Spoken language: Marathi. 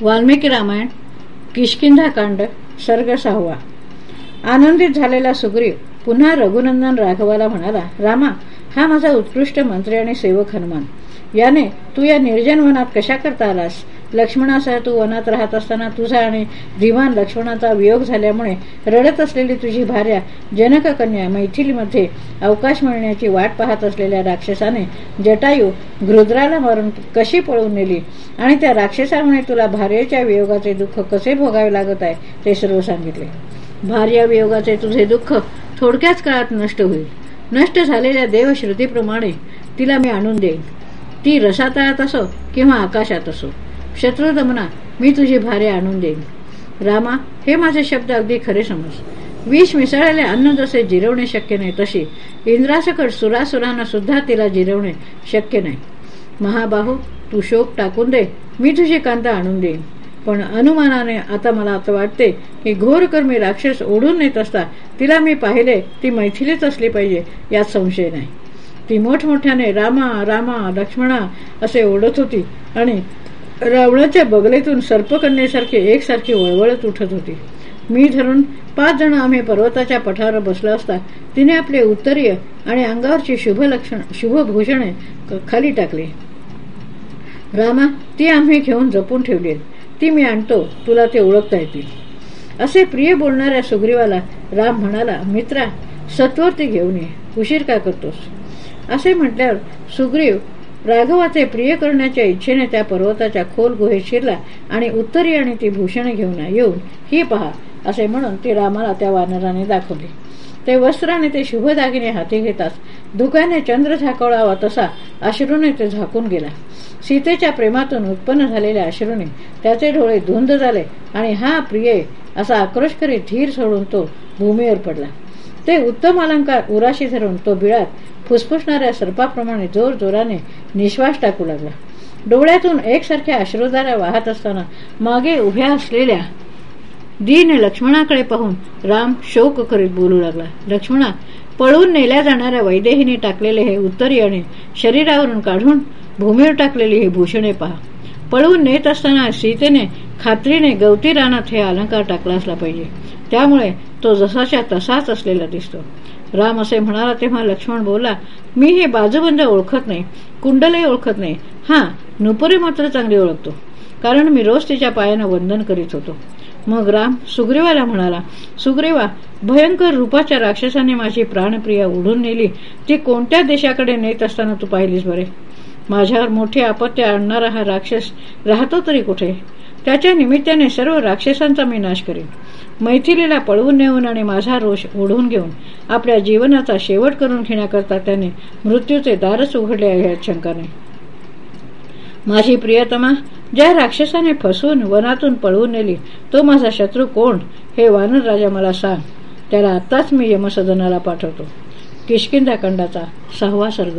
वाल्मिकी रामायण किशकिंधाकांड सर्ग सहावा आनंदित झालेला सुग्रीव पुन्हा रघुनंदन राघवाला म्हणाला रामा हा माझा उत्कृष्ट मंत्री आणि सेवक हनुमान. याने तू या निर्जन वनात कशा करता आलास? लक्ष्मणासह तू वनात राहत असताना तुझा आणि धीमान लक्ष्मणाचा वियोग झाल्यामुळे रडत असलेली तुझी भार्या जनककन्या मैथिलीमध्ये अवकाश मिळण्याची वाट पाहत असलेल्या राक्षसाने जटायू घृद्राला मारून कशी पळून नेली? आणि त्या राक्षसामुळे तुला भार्येच्या वियोगाचे दुःख कसे भोगावे लागत आहे ते सर्व सांगितले. भार्या वियोगाचे तुझे दुःख थोडक्याच काळात नष्ट होईल. नष्ट झालेल्या देवश्रुतीप्रमाणे तिला मी आणून देईन. ती रसातळात असो किंवा आकाशात असो. शत्रुदमना मी तुझी भारे आणून देईन. रामा हे माझे शब्द अगदी खरे समज. विष मिसळलेले अन्न जसे जिरवणे शक्य नाही तशी इंद्रासकट सुरासुरांना सुद्धा तिला जिरवणे शक्य नाही. महाबाहू तू शोक टाकून दे मी तुझी कांता आणून देईन. पण अनुमानाने आता मला आता वाटते की घोरकर्मी राक्षस ओढून नेत असता तिला मी पाहिले ती मैथिलीच असली पाहिजे यात संशय नाही. ती मोठमोठ्याने रामा रामा लक्ष्मणा असे ओढत होती आणि रावणाच्या बगलेतून सर्पकन्यासारखे एकसारखी वळवळत उठत होती. मी धरून पाच जण आम्ही पर्वताच्या पठारावर बसलो असता तिने आपले उत्तरीय आणि अंगावरची शुभ लक्षण शुभभूषणे खाली टाकली. रामा ती आम्ही घेऊन जपून ठेवली. ती मी आणतो तुला ते ओळखता येतील. असे प्रिय बोलणाऱ्या सुग्रीवाला राम म्हणाला मित्रा सत्वर ते घेऊन ये उशीर का करतोस? असे म्हटल्यावर सुग्रीव राघवाचे प्रिय करण्याच्या इच्छेने त्या पर्वताच्या खोल गुहेत शिरला आणि उत्तरी आणि ती भूषणे घेऊन येऊन ही पहा असे म्हणून ती रामाला त्या वानराने दाखवली. ते वस्त्राने ते शुभ दागिने हाती घेताच धुक्याने चंद्र झाकवळावा तसा अश्रूने ते झाकून गेला. सीतेच्या प्रेमातून उत्पन्न झालेल्या अश्रूने त्याचे डोळे धुंद झाले आणि हा प्रिय असा आक्रोश करीत धीर सोडून तो भूमीवर पडला. ते उत्तम अलंकार उराशी धरून तो बिळात फुसफुसणाऱ्या सर्पाप्रमाणे जोर जोराने निश्वास टाकू लागला. डोळ्यातून एकसारख्या अश्रुधारा वाहत असताना मागे उभ्या असलेल्या दीन लक्ष्मणाकडे पाहून राम शोक करीत बोलू लागला. लक्ष्मणा पळून नेल्या जाणाऱ्या वैदेहीने टाकलेले हे उत्तरी आणि शरीरावरून काढून भूमीवर टाकलेली ही भूषणे पहा. पळून नेत असताना सीतेने खात्रीने गवती रानात हे अलंकार टाकला असला पाहिजे. त्यामुळे तो जसाच्या तसाच असलेला दिसतो. राम असे म्हणाला तेव्हा लक्ष्मण बोला मी हे बाजूबंद ओळखत नाही कुंडलही ओळखत नाही. हा नुपुरी मात्र चांगली ओळखतो कारण मी रोज तिच्या पायानं वंदन करीत होतो. मग राम सुग्रीवाला म्हणाला सुग्रीवा भयंकर रूपाच्या राक्षसाने माझी प्राणप्रिया उडून नेली. ती कोणत्या देशाकडे नेत असताना तू पाहिलीस बरे? माझ्यावर मोठी आपत्ती आणणारा हा राक्षस राहतो तरी कुठे? त्याच्या निमित्ताने सर्व राक्षसांचा मी नाश करेन. मैथिलीला पळवून नेऊन आणि माझा रोष ओढून घेऊन आपल्या जीवनाचा शेवट करून घेण्याकरता त्याने मृत्यूचे दारच उघडले आहे शंका नाही माझी प्रियतमा ज्या राक्षसाने फसवून वनातून पळवून नेली तो माझा शत्रू कोण हे वानर राजा मला सांग. त्याला आत्ताच मी यमसदनाला पाठवतो. किशकिंदाखंडाचा सहावा सर्ग.